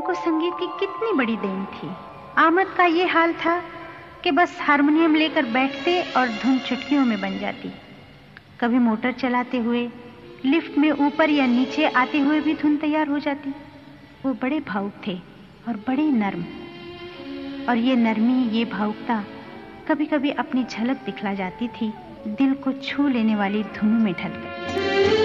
उनको संगीत की कितनी बड़ी देन थी। आमद का ये हाल था कि बस हारमोनियम लेकर बैठते और धुन चुटकियों में बन जाती। कभी मोटर चलाते हुए, लिफ्ट में ऊपर या नीचे आते हुए भी धुन तैयार हो जाती। वो बड़े भावुक थे और बड़े नर्म। और ये नरमी, ये भावुकता कभी कभी अपनी झलक दिखला जाती थी, दिल को छू लेने वाली धुनों में ढल गई